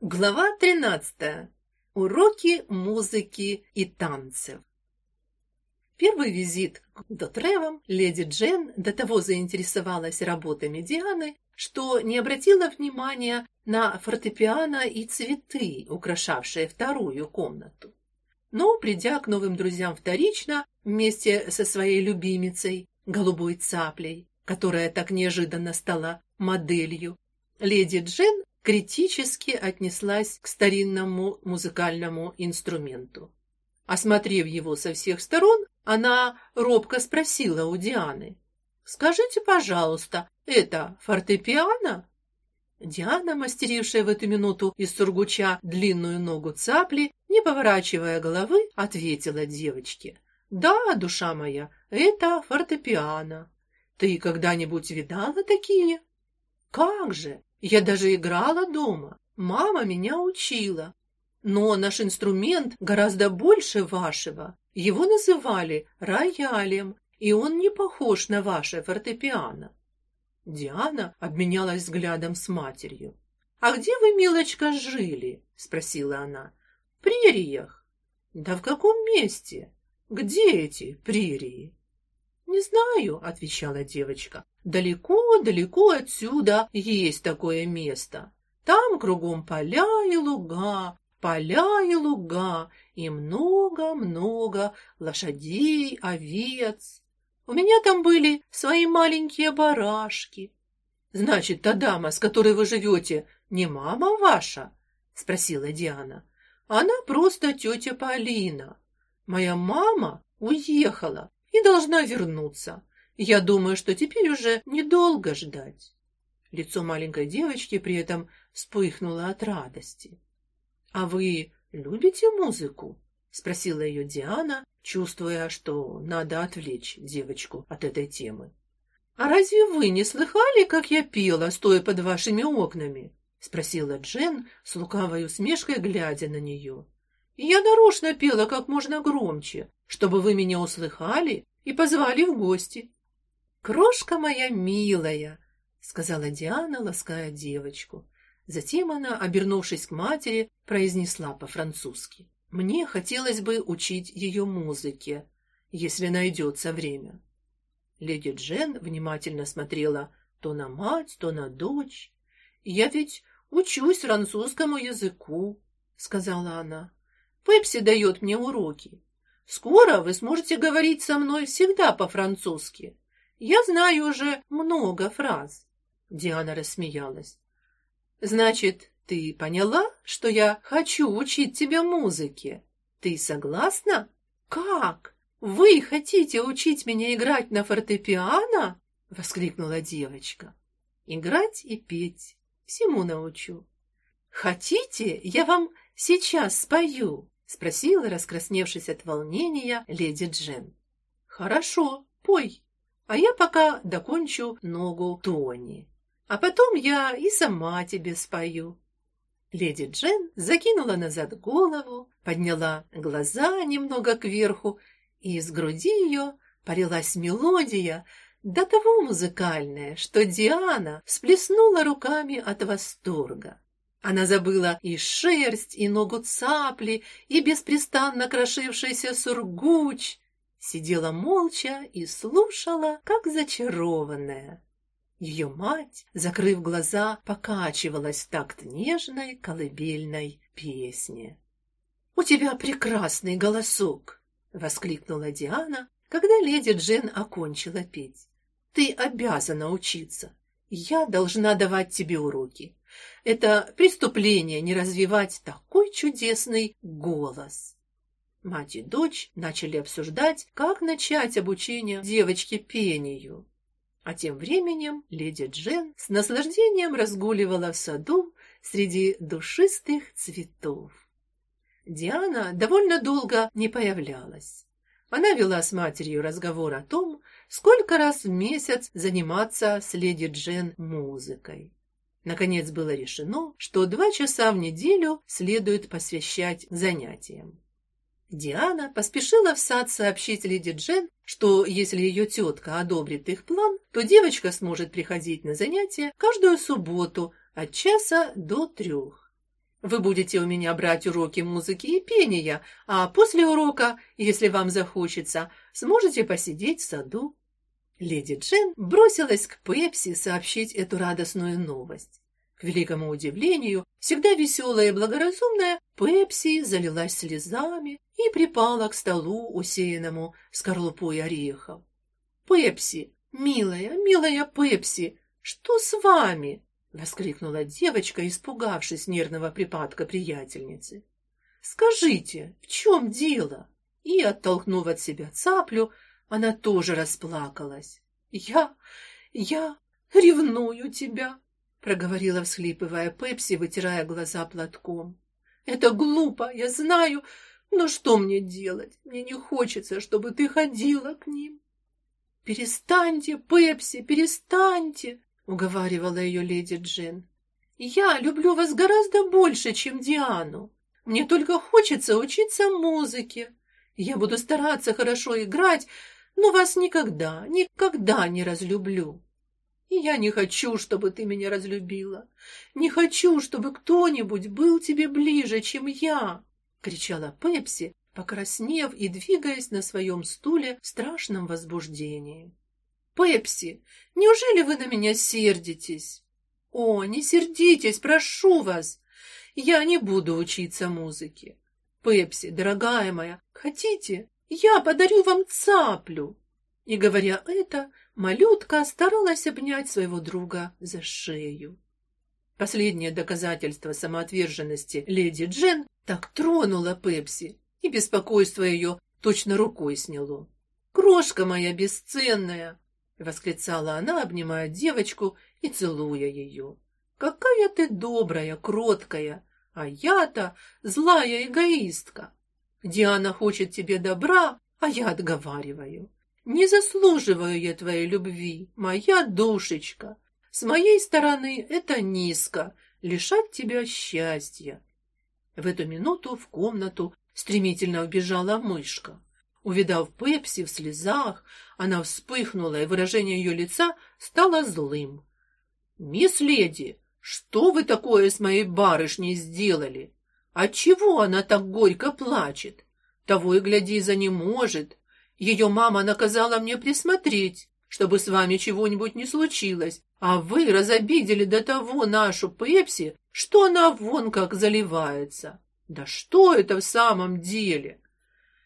Глава 13. Уроки музыки и танцев. Первый визит к Дотревам леди Джен до того заинтересовалась работами Дианы, что не обратила внимания на фортепиано и цветы, украшавшие вторую комнату. Но, придя к новым друзьям вторично, вместе со своей любимицей, голубой цаплей, которая так неожиданно стала моделью, леди Джен критически отнеслась к старинному музыкальному инструменту. Осмотрев его со всех сторон, она робко спросила у Дианы: "Скажите, пожалуйста, это фортепиано?" Диана, мастерившая в эту минуту из сургуча длинную ногу цапли, не поворачивая головы, ответила девочке: "Да, душа моя, это фортепиано. Ты когда-нибудь видала такие?" "Как же? Я даже играла дома. Мама меня учила. Но наш инструмент гораздо больше вашего. Его называли роялем, и он не похож на ваше фортепиано. Диана обменялась взглядом с матерью. А где вы, милочка, жили? спросила она. В прериях. Да в каком месте? Где эти прерии? Не знаю, отвечала девочка. Далеко-далеко отсюда есть такое место. Там кругом поля и луга, поля и луга, и много-много лошадей, овец. У меня там были свои маленькие барашки. Значит, та дама, с которой вы живете, не мама ваша? спросила Диана. Она просто тетя Полина. Моя мама уехала и должна вернуться. Я думаю, что теперь уже недолго ждать. Лицо маленькой девочки при этом вспыхнуло от радости. А вы любите музыку? спросила ее Диана, чувствуя, что надо отвлечь девочку от этой темы. А разве вы не слыхали, как я пела, стоя под вашими окнами? спросила Джен с лукавой усмешкой, глядя на нее. Я нарочно пела как можно громче, чтобы вы меня услыхали и позвали в гости. Крошка моя милая, сказала Диана, лаская девочку. Затем она, обернувшись к матери, произнесла по-французски: "Мне хотелось бы учить ее музыке, если найдется время". Леди Джен внимательно смотрела то на мать, то на дочь. "Я ведь учусь французскому языку", сказала она. "Пепси дает мне уроки. Скоро вы сможете говорить со мной всегда по-французски. Я знаю уже много фраз. Диана рассмеялась. Значит, ты поняла, что я хочу учить тебя музыке? Ты согласна? Как? Вы хотите учить меня играть на фортепиано? воскликнула девочка. Играть и петь всему научу. Хотите, я вам сейчас спою? спросила, раскрасневшись от волнения, леди Джен. Хорошо, пой. А я пока докончу ногу Тони. А потом я и сама тебе спою. Леди Джен закинула назад голову, подняла глаза немного кверху, и из груди ее полилась мелодия, до того музыкальная, что Диана всплеснула руками от восторга. Она забыла и шерсть, и ногу цапли, и беспрестанно крошившийся сургуч, сидела молча и слушала, как зачарованная. Ее мать, закрыв глаза, покачивалась в такт нежной колыбельной песни. У тебя прекрасный голосок, воскликнула Диана, когда леди Джен окончила петь. Ты обязана учиться. Я должна давать тебе уроки. Это преступление не развивать такой чудесный голос. Мать и дочь начали обсуждать, как начать обучение девочки пению. А тем временем леди Джен с наслаждением разгуливала в саду среди душистых цветов. Диана довольно долго не появлялась. Она вела с матерью разговор о том, сколько раз в месяц заниматься с леди Джен музыкой. Наконец было решено, что два часа в неделю следует посвящать занятиям. Диана поспешила в сад сообщить леди Джен, что если ее тетка одобрит их план, то девочка сможет приходить на занятия каждую субботу от часа до трех. Вы будете у меня брать уроки музыки и пения, а после урока, если вам захочется, сможете посидеть в саду. Леди Джен бросилась к Пепси сообщить эту радостную новость. К великому удивлению, всегда веселая и благоразумная, Пепси залилась слезами и припала к столу, усеянному скорлупой орехов. «Пепси, милая, милая Пепси, что с вами?» — воскликнула девочка, испугавшись нервного припадка приятельницы. «Скажите, в чем дело?» И, оттолкнув от себя цаплю, она тоже расплакалась. «Я... я ревную тебя!» — проговорила, всхлипывая Пепси, вытирая глаза платком. «Это глупо, я знаю, но что мне делать? Мне не хочется, чтобы ты ходила к ним». «Перестаньте, Пепси, перестаньте!» уговаривала ее леди Джин. Я люблю вас гораздо больше, чем Диану. Мне только хочется учиться музыке. Я буду стараться хорошо играть, но вас никогда, никогда не разлюблю. И я не хочу, чтобы ты меня разлюбила. Не хочу, чтобы кто-нибудь был тебе ближе, чем я, кричала Пепси, покраснев и двигаясь на своем стуле в страшном возбуждении. Пепси, неужели вы на меня сердитесь? О, не сердитесь, прошу вас. Я не буду учиться музыке. Пепси, дорогая моя, хотите, я подарю вам цаплю? И говоря это, малютка старалась обнять своего друга за шею. Последнее доказательство самоотверженности леди Джен так тронуло Пепси, и беспокойство ее точно рукой сняло. Крошка моя бесценная, восклицала она, обнимая девочку и целуя ее. Какая ты добрая, кроткая, а я-то злая эгоистка. Диана хочет тебе добра, а я отговариваю. Не заслуживаю я твоей любви, моя душечка. С моей стороны это низко лишать тебя счастья. В эту минуту в комнату стремительно убежала мышка. Увидав Пепси в слезах, она вспыхнула, и выражение ее лица стало злым. «Мисс Леди, что вы такое с моей барышней сделали? Отчего она так горько плачет? Того и гляди за не может. Ее мама наказала мне присмотреть, чтобы с вами чего-нибудь не случилось, а вы разобидели до того нашу Пепси, что она вон как заливается. Да что это в самом деле?»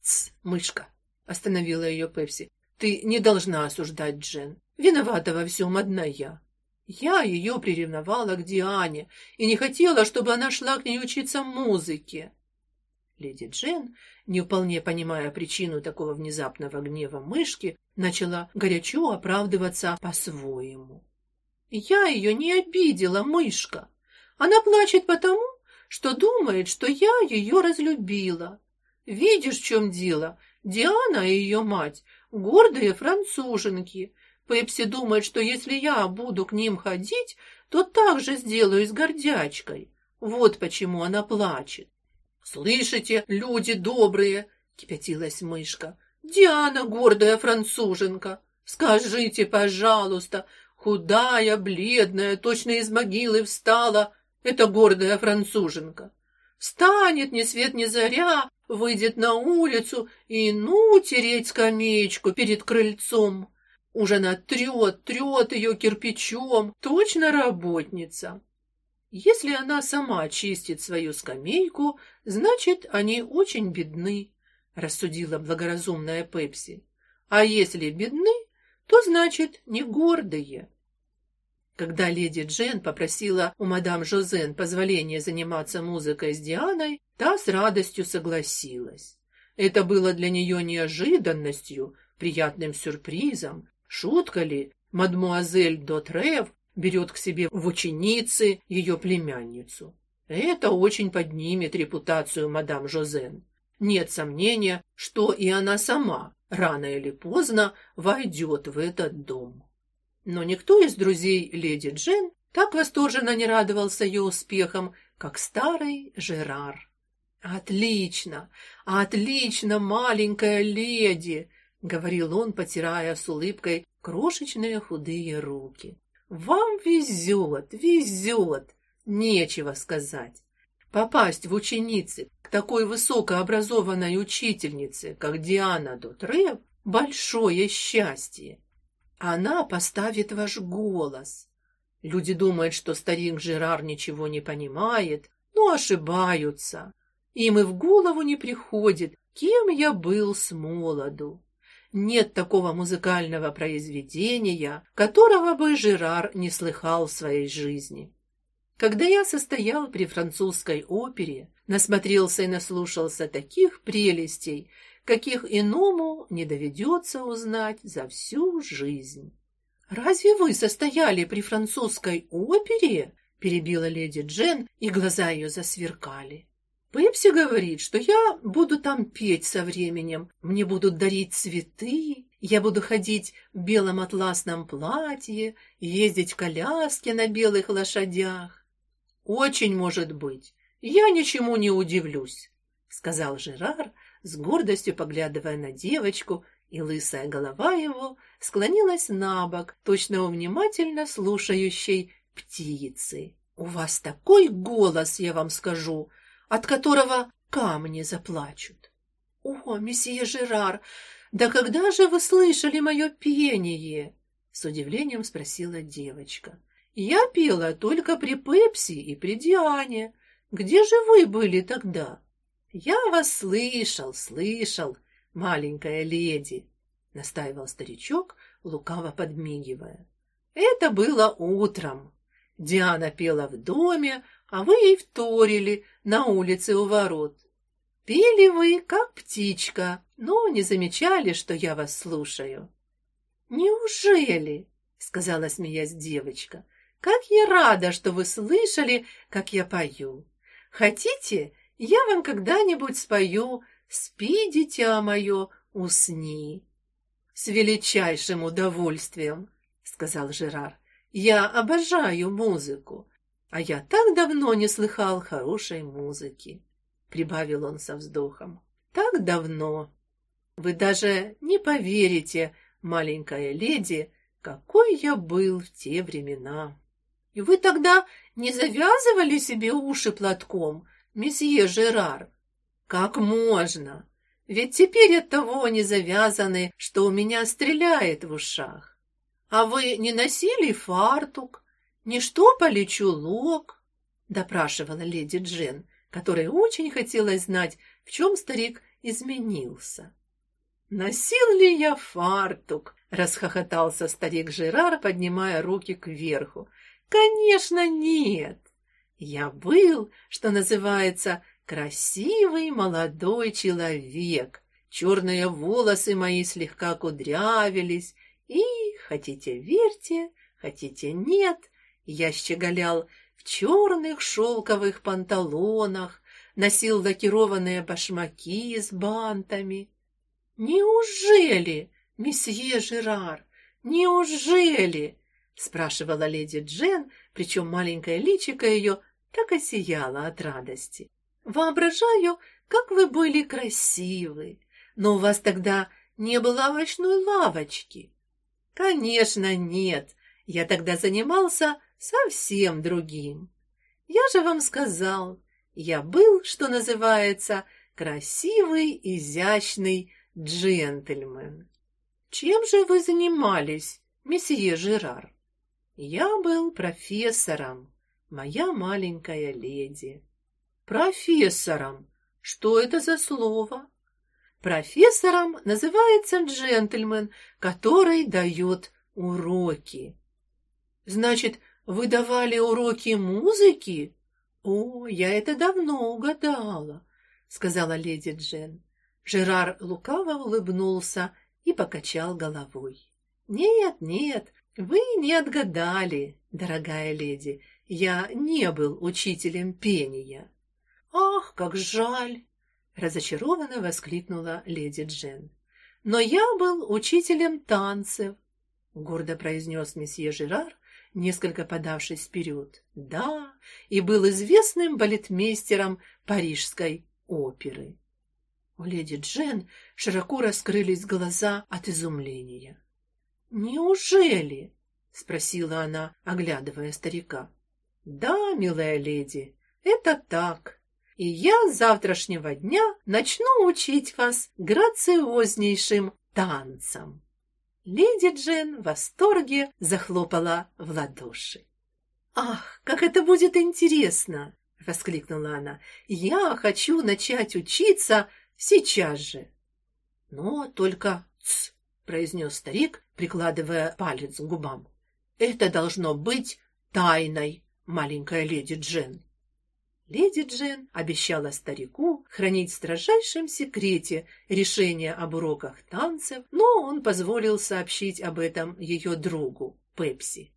«Тсс, мышка!» — остановила ее Пепси. «Ты не должна осуждать Джен. Виновата во всем одна я. Я ее приревновала к Диане и не хотела, чтобы она шла к ней учиться музыке». Леди Джен, не вполне понимая причину такого внезапного гнева мышки, начала горячо оправдываться по-своему. «Я ее не обидела, мышка. Она плачет потому, что думает, что я ее разлюбила. Видишь, в чем дело? Диана и ее мать гордые француженки. Пепси думает, что если я буду к ним ходить, то так же сделаю с гордячкой. Вот почему она плачет. Слышите, люди добрые, кипятилась мышка. Диана гордая француженка. Скажите, пожалуйста, худая, бледная, точно из могилы встала, это гордая француженка. Встанет ни свет ни заря, выйдет на улицу и, ну, тереть скамеечку перед крыльцом. Уже она трет, трет ее кирпичом, точно работница. Если она сама чистит свою скамейку, значит, они очень бедны, рассудила благоразумная Пепси. А если бедны, то значит, не гордые. Когда леди Джен попросила у мадам Жозен позволения заниматься музыкой с Дианой, та с радостью согласилась. Это было для нее неожиданностью, приятным сюрпризом. Шутка ли, мадмуазель Дотрев берет к себе в ученицы ее племянницу. Это очень поднимет репутацию мадам Жозен. Нет сомнения, что и она сама рано или поздно войдет в этот дом. Но никто из друзей леди Джен так восторженно не радовался ее успехам, как старый Жерар. Отлично, отлично, маленькая леди, говорил он, потирая с улыбкой крошечные худые руки. Вам везет, везет, нечего сказать. Попасть в ученицы к такой высокообразованной учительнице, как Диана Дотрев, большое счастье. Она поставит ваш голос. Люди думают, что старик Жерар ничего не понимает, но ошибаются. Им и в голову не приходит, кем я был с молоду. Нет такого музыкального произведения, которого бы Жерар не слыхал в своей жизни. Когда я состоял при французской опере, насмотрелся и наслушался таких прелестей, каких иному не доведется узнать за всю жизнь. Разве вы состояли при французской опере? перебила леди Джен, и глаза ее засверкали. Пепси говорит, что я буду там петь со временем, мне будут дарить цветы, я буду ходить в белом атласном платье, ездить в коляске на белых лошадях. Очень может быть. Я ничему не удивлюсь, сказал Жерар, с гордостью поглядывая на девочку, и лысая голова его склонилась набок, точно внимательно слушающей птицы. У вас такой голос, я вам скажу, от которого камни заплачут. О, месье Жерар, да когда же вы слышали мое пение? С удивлением спросила девочка. Я пела только при Пепси и при Диане. Где же вы были тогда? Я вас слышал, слышал, маленькая леди, настаивал старичок, лукаво подмигивая. Это было утром. Диана пела в доме, а вы ей вторили на улице у ворот. Пели вы, как птичка, но не замечали, что я вас слушаю. Неужели? сказала смеясь девочка. Как я рада, что вы слышали, как я пою. Хотите, я вам когда-нибудь спою «Спи, дитя мое, усни». С величайшим удовольствием, сказал Жерар. Я обожаю музыку. А я так давно не слыхал хорошей музыки, прибавил он со вздохом. Так давно. Вы даже не поверите, маленькая леди, какой я был в те времена. И вы тогда не завязывали себе уши платком, месье Жерар? Как можно? Ведь теперь от того не завязаны, что у меня стреляет в ушах. А вы не носили фартук, не штопали чулок? допрашивала леди Джен, которой очень хотелось знать, в чем старик изменился. Носил ли я фартук? расхохотался старик Жерар, поднимая руки кверху. Конечно, нет. Я был, что называется, красивый молодой человек. Черные волосы мои слегка кудрявились, и, хотите верьте, хотите нет, я щеголял в черных шелковых панталонах, носил лакированные башмаки с бантами. Неужели, месье Жерар, неужели? спрашивала леди Джен, причем маленькое личико ее так и сияло от радости. Воображаю, как вы были красивы, но у вас тогда не было овощной лавочки. Конечно, нет. Я тогда занимался совсем другим. Я же вам сказал, я был, что называется, красивый, изящный джентльмен. Чем же вы занимались, месье Жерар? Я был профессором, моя маленькая леди. Профессором. Что это за слово? Профессором называется джентльмен, который дает уроки. Значит, вы давали уроки музыки? О, я это давно угадала, сказала леди Джен. Жерар лукаво улыбнулся и покачал головой. Нет, нет, вы не отгадали, дорогая леди. Я не был учителем пения. Ах, как жаль, разочарованно воскликнула леди Джен. Но я был учителем танцев, гордо произнес месье Жерар, несколько подавшись вперед. Да, и был известным балетмейстером парижской оперы. У леди Джен широко раскрылись глаза от изумления. Неужели? спросила она, оглядывая старика. Да, милая леди, это так, и я с завтрашнего дня начну учить вас грациознейшим танцам. Леди Джен в восторге захлопала в ладоши. Ах, как это будет интересно, воскликнула она. Я хочу начать учиться сейчас же. Но только ц, произнес старик, прикладывая палец к губам. Это должно быть тайной, маленькая леди Джен. Леди Джен обещала старику хранить в строжайшем секрете решение об уроках танцев, но он позволил сообщить об этом ее другу Пепси.